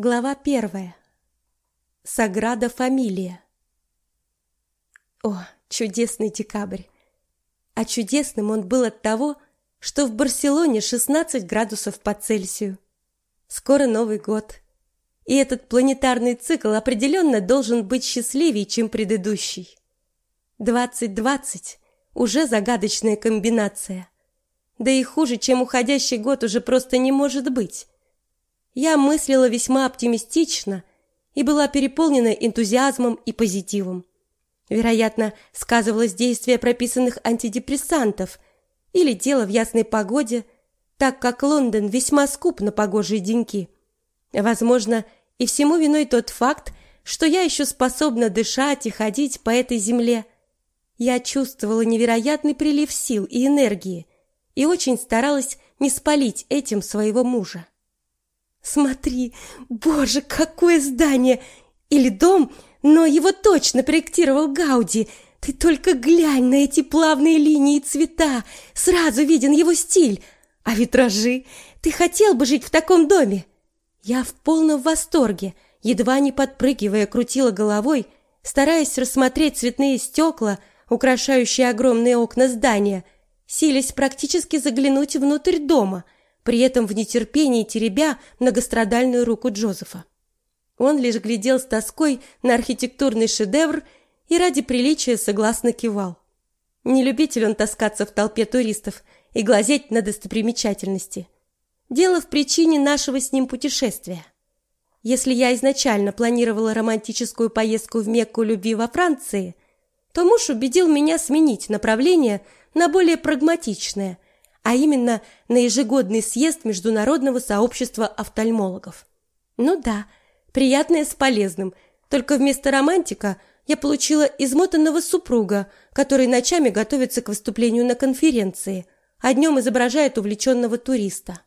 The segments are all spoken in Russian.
Глава первая. Саграда Фамилия. О, чудесный декабрь! А чудесным он был от того, что в Барселоне 16 градусов по Цельсию. Скоро Новый год. И этот планетарный цикл определенно должен быть счастливее, чем предыдущий. 2020 уже загадочная комбинация. Да и хуже, чем уходящий год, уже просто не может быть. Я мыслила весьма оптимистично и была переполнена энтузиазмом и позитивом. Вероятно, сказывалось действие прописанных антидепрессантов или дело в ясной погоде, так как Лондон весьма скуп на погожие деньки. Возможно, и всему виной тот факт, что я еще способна дышать и ходить по этой земле. Я чувствовала невероятный прилив сил и энергии и очень старалась не спалить этим своего мужа. Смотри, боже, какое здание! Или дом, но его точно проектировал Гауди. Ты только глянь на эти плавные линии и цвета, сразу виден его стиль. А витражи? Ты хотел бы жить в таком доме? Я в полном восторге, едва не подпрыгивая, крутила головой, стараясь рассмотреть цветные стекла, украшающие огромные окна здания, силясь практически заглянуть внутрь дома — при этом в нетерпении теребя многострадальную руку Джозефа. Он лишь глядел с тоской на архитектурный шедевр и ради приличия согласно кивал. Не любитель он таскаться в толпе туристов и глазеть на достопримечательности. Дело в причине нашего с ним путешествия. Если я изначально планировала романтическую поездку в Мекку любви во Франции, то муж убедил меня сменить направление на более прагматичное – а именно на ежегодный съезд Международного сообщества офтальмологов. Ну да, приятное с полезным, только вместо романтика я получила измотанного супруга, который ночами готовится к выступлению на конференции, а днем изображает увлеченного туриста.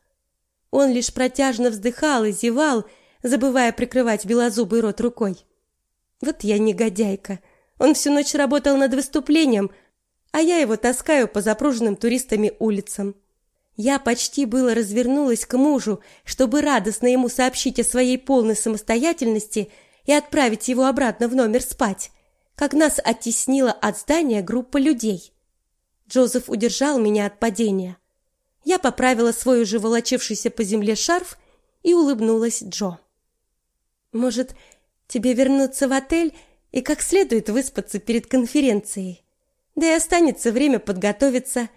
Он лишь протяжно вздыхал и зевал, забывая прикрывать белозубый рот рукой. Вот я негодяйка. Он всю ночь работал над выступлением, а я его таскаю по запруженным туристами улицам. Я почти было развернулась к мужу, чтобы радостно ему сообщить о своей полной самостоятельности и отправить его обратно в номер спать, как нас оттеснила от здания группа людей. Джозеф удержал меня от падения. Я поправила свой уже волочившийся по земле шарф и улыбнулась Джо. Может, тебе вернуться в отель и как следует выспаться перед конференцией? Да и останется время подготовиться.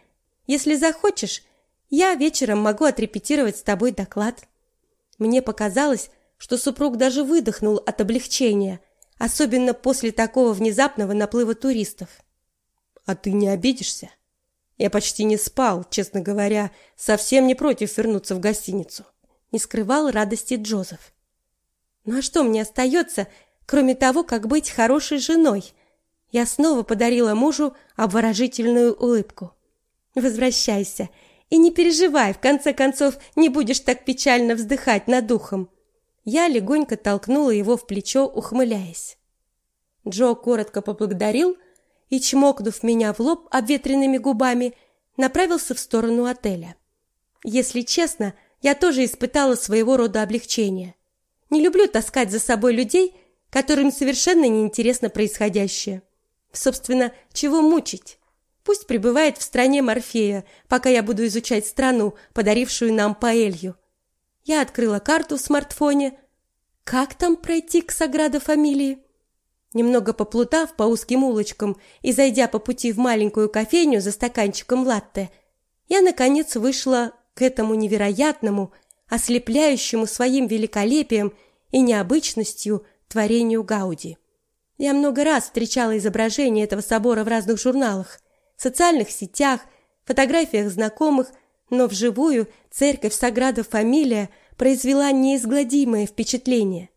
Если захочешь, я вечером могу отрепетировать с тобой доклад. Мне показалось, что супруг даже выдохнул от облегчения, особенно после такого внезапного наплыва туристов. А ты не обидишься? Я почти не спал, честно говоря, совсем не против вернуться в гостиницу. Не скрывал радости Джозеф. Ну а что мне остается, кроме того, как быть хорошей женой? Я снова подарила мужу обворожительную улыбку. Возвращайся и не переживай, в конце концов не будешь так печально вздыхать над духом. Я легонько толкнула его в плечо, ухмыляясь. Джо коротко поблагодарил и, чмокнув меня в лоб обветренными губами, направился в сторону отеля. Если честно, я тоже испытала своего рода облегчение. Не люблю таскать за собой людей, которым совершенно неинтересно происходящее. Собственно, чего мучить? Пусть пребывает в стране Морфея, пока я буду изучать страну, подарившую нам паэлью. Я открыла карту в смартфоне. Как там пройти к Саграда Фамилии? Немного поплутав по узким улочкам и зайдя по пути в маленькую кофейню за стаканчиком латте, я наконец вышла к этому невероятному, ослепляющему своим великолепием и необычностью творению Гауди. Я много раз встречала изображения этого собора в разных журналах, социальных сетях, фотографиях знакомых, но вживую церковь Саграда Фамилия произвела неизгладимое впечатление.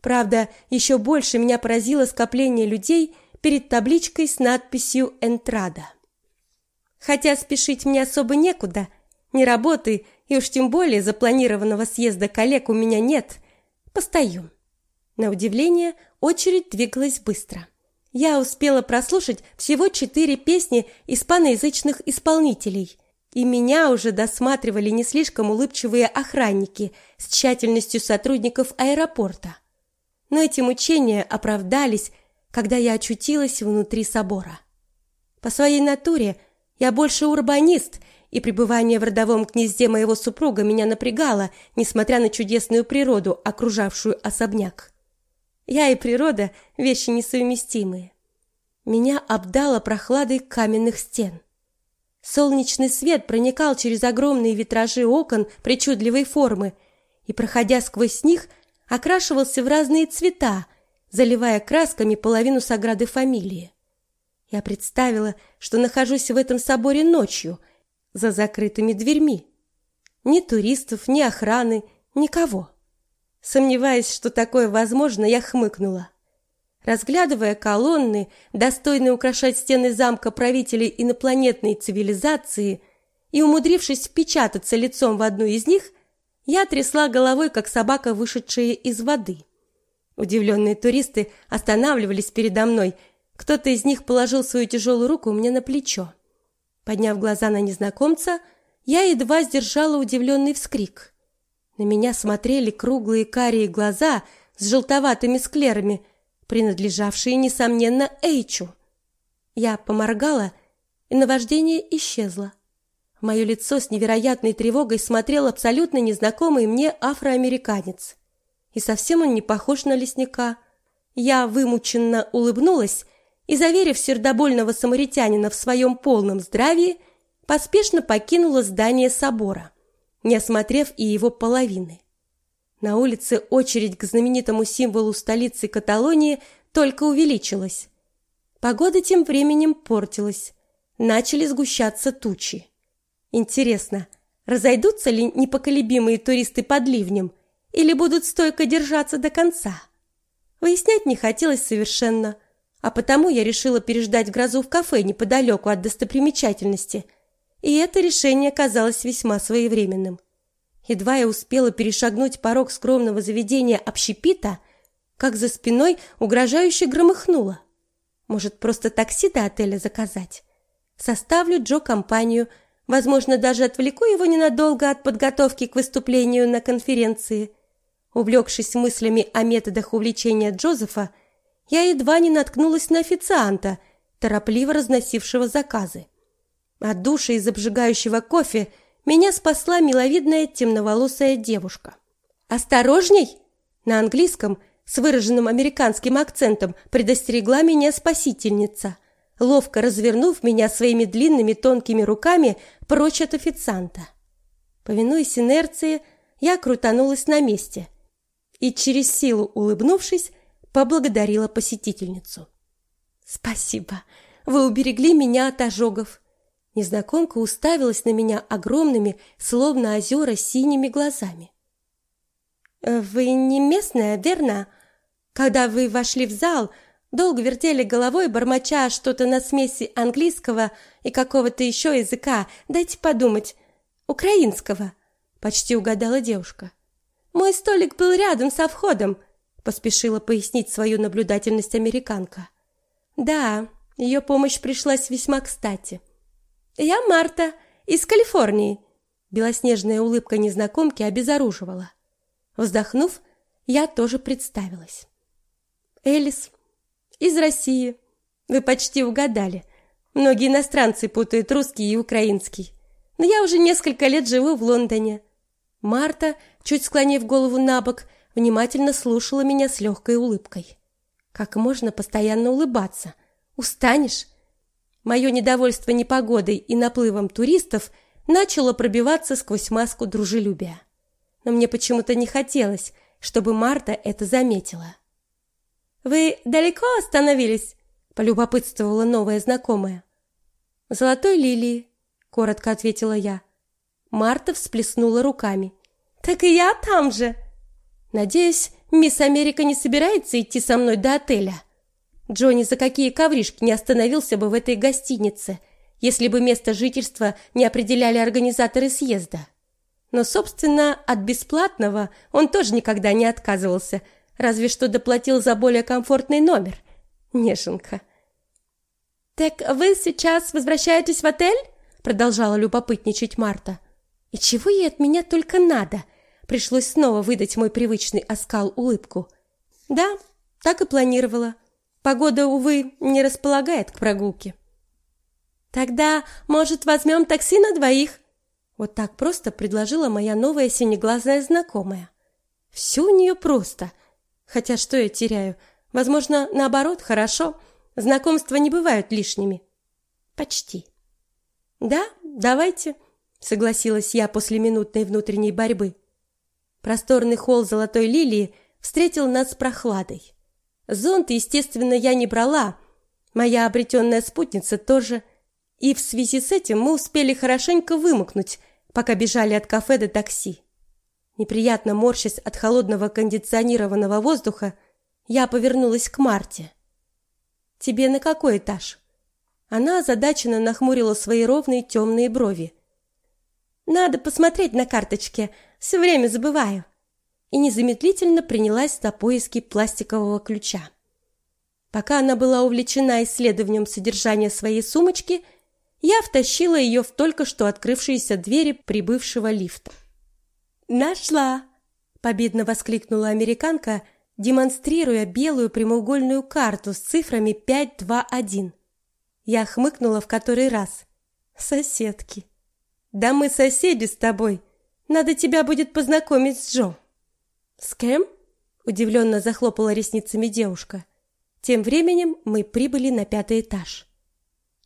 Правда, еще больше меня поразило скопление людей перед табличкой с надписью «Энтрада». Хотя спешить мне особо некуда, ни работы и уж тем более запланированного съезда коллег у меня нет, постою. На удивление, очередь двигалась быстро. Я успела прослушать всего четыре песни испаноязычных исполнителей и меня уже досматривали не слишком улыбчивые охранники с тщательностью сотрудников аэропорта. Но эти мучения оправдались, когда я очутилась внутри собора. По своей натуре я больше урбанист, и пребывание в родовом гнезде моего супруга меня напрягало, несмотря на чудесную природу, окружавшую особняк. Я и природа – вещи несовместимые. Меня обдало прохладой каменных стен. Солнечный свет проникал через огромные витражи окон причудливой формы и, проходя сквозь них, окрашивался в разные цвета, заливая красками половину саграды фамилии. Я представила, что нахожусь в этом соборе ночью, за закрытыми дверьми. Ни туристов, ни охраны, никого. Сомневаясь, что такое возможно, я хмыкнула. Разглядывая колонны, достойные украшать стены замка правителей инопланетной цивилизации, и умудрившись впечататься лицом в одну из них, я трясла головой, как собака, вышедшая из воды. Удивленные туристы останавливались передо мной. Кто-то из них положил свою тяжелую руку мне на плечо. Подняв глаза на незнакомца, я едва сдержала удивленный вскрик. На меня смотрели круглые карие глаза с желтоватыми склерами – принадлежавшие, несомненно, Эйчу. Я поморгала, и наваждение исчезло. Мое лицо с невероятной тревогой смотрел абсолютно незнакомый мне афроамериканец. И совсем он не похож на лесника. Я вымученно улыбнулась и, заверив сердобольного самаритянина в своем полном здравии, поспешно покинула здание собора, не осмотрев и его половины. На улице очередь к знаменитому символу столицы Каталонии только увеличилась. Погода тем временем портилась. Начали сгущаться тучи. Интересно, разойдутся ли непоколебимые туристы под ливнем или будут стойко держаться до конца? Выяснять не хотелось совершенно, а потому я решила переждать грозу в кафе неподалеку от достопримечательности. И это решение казалось весьма своевременным. Едва я успела перешагнуть порог скромного заведения общепита, как за спиной угрожающе громыхнуло. Может, просто такси до отеля заказать? Составлю Джо компанию, возможно, даже отвлеку его ненадолго от подготовки к выступлению на конференции. Увлекшись мыслями о методах увлечения Джозефа, я едва не наткнулась на официанта, торопливо разносившего заказы. От души из обжигающего кофе – меня спасла миловидная темноволосая девушка. «Осторожней!» На английском с выраженным американским акцентом предостерегла меня спасительница, ловко развернув меня своими длинными тонкими руками прочь от официанта. Повинуясь инерции, я крутанулась на месте и через силу улыбнувшись, поблагодарила посетительницу. «Спасибо, вы уберегли меня от ожогов. Незнакомка уставилась на меня огромными, словно озера, синими глазами. «Вы не местная, верно? Когда вы вошли в зал, долго вертели головой, бормоча что-то на смеси английского и какого-то еще языка, дайте подумать, украинского», — почти угадала девушка. «Мой столик был рядом со входом», — поспешила пояснить свою наблюдательность американка. «Да, ее помощь пришлась весьма кстати». «Я Марта, из Калифорнии», — белоснежная улыбка незнакомки обезоруживала. Вздохнув, я тоже представилась. «Элис, из России. Вы почти угадали. Многие иностранцы путают русский и украинский. Но я уже несколько лет живу в Лондоне». Марта, чуть склонив голову на бок, внимательно слушала меня с легкой улыбкой. «Как можно постоянно улыбаться? Устанешь?» Мое недовольство непогодой и наплывом туристов начало пробиваться сквозь маску дружелюбия. Но мне почему-то не хотелось, чтобы Марта это заметила. «Вы далеко остановились?» – полюбопытствовала новая знакомая. «Золотой лилии», – коротко ответила я. Марта всплеснула руками. «Так и я там же!» «Надеюсь, мисс Америка не собирается идти со мной до отеля?» Джонни за какие ковришки не остановился бы в этой гостинице, если бы место жительства не определяли организаторы съезда. Но, собственно, от бесплатного он тоже никогда не отказывался, разве что доплатил за более комфортный номер. Неженка. «Так вы сейчас возвращаетесь в отель?» продолжала любопытничать Марта. И чего ей от меня только надо? Пришлось снова выдать мой привычный оскал улыбку. Да, так и планировала. Погода, увы, не располагает к прогулке. Тогда, может, возьмем такси на двоих? Вот так просто предложила моя новая синеглазая знакомая. Все у нее просто. Хотя что я теряю? Возможно, наоборот, хорошо. Знакомства не бывают лишними. Почти. Да, давайте, согласилась я после минутной внутренней борьбы. Просторный холл Золотой лилии встретил нас прохладой. Зонт, естественно, я не брала. Моя обретенная спутница тоже. И в связи с этим мы успели хорошенько вымокнуть, пока бежали от кафе до такси. Неприятно морщась от холодного кондиционированного воздуха, я повернулась к Марте. Тебе на какой этаж? Она озадаченно нахмурила свои ровные темные брови. Надо посмотреть на карточке, все время забываю. И незамедлительно принялась за поиски пластикового ключа. Пока она была увлечена исследованием содержания своей сумочки, я втащила ее в только что открывшиеся двери прибывшего лифта. Нашла, победно воскликнула американка, демонстрируя белую прямоугольную карту с цифрами 521. Я хмыкнула в который раз. Соседки. Да мы соседи с тобой. Надо тебя будет познакомить с Джо. С кем? Удивленно захлопала ресницами девушка. Тем временем мы прибыли на пятый этаж.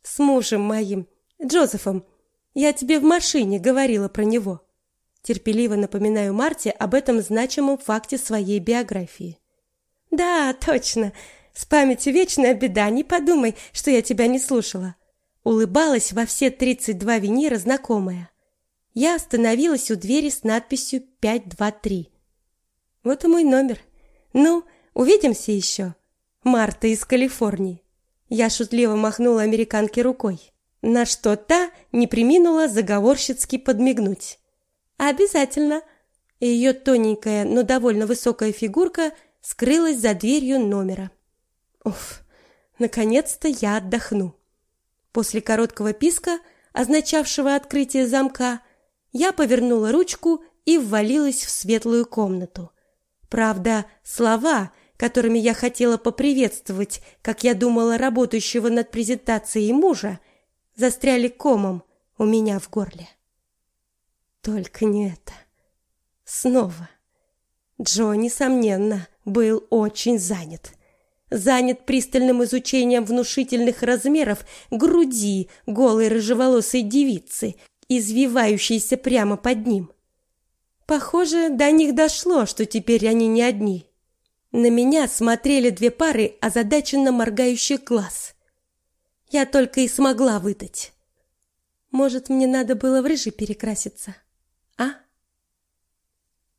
С мужем моим, Джозефом. Я тебе в машине говорила про него. Терпеливо напоминаю Марте об этом значимом факте своей биографии. Да, точно. С памятью вечная беда, не подумай, что я тебя не слушала. Улыбалась во все тридцать два винира знакомая. Я остановилась у двери с надписью пять два три. Вот и мой номер. Ну, увидимся еще. Марта из Калифорнии. Я шутливо махнула американке рукой, на что та не преминула заговорщицки подмигнуть. Обязательно. Ее тоненькая, но довольно высокая фигурка скрылась за дверью номера. Уф, наконец-то я отдохну. После короткого писка, означавшего открытие замка, я повернула ручку и ввалилась в светлую комнату. Правда, слова, которыми я хотела поприветствовать, как я думала, работающего над презентацией мужа, застряли комом у меня в горле. Только не это. Снова. Джо, несомненно, был очень занят занят пристальным изучением внушительных размеров груди голой рыжеволосой девицы, извивающейся прямо под ним. Похоже, до них дошло, что теперь они не одни. На меня смотрели две пары озадаченно моргающих глаз. Я только и смогла выдать: "Может, мне надо было в рыжий перекраситься?" А?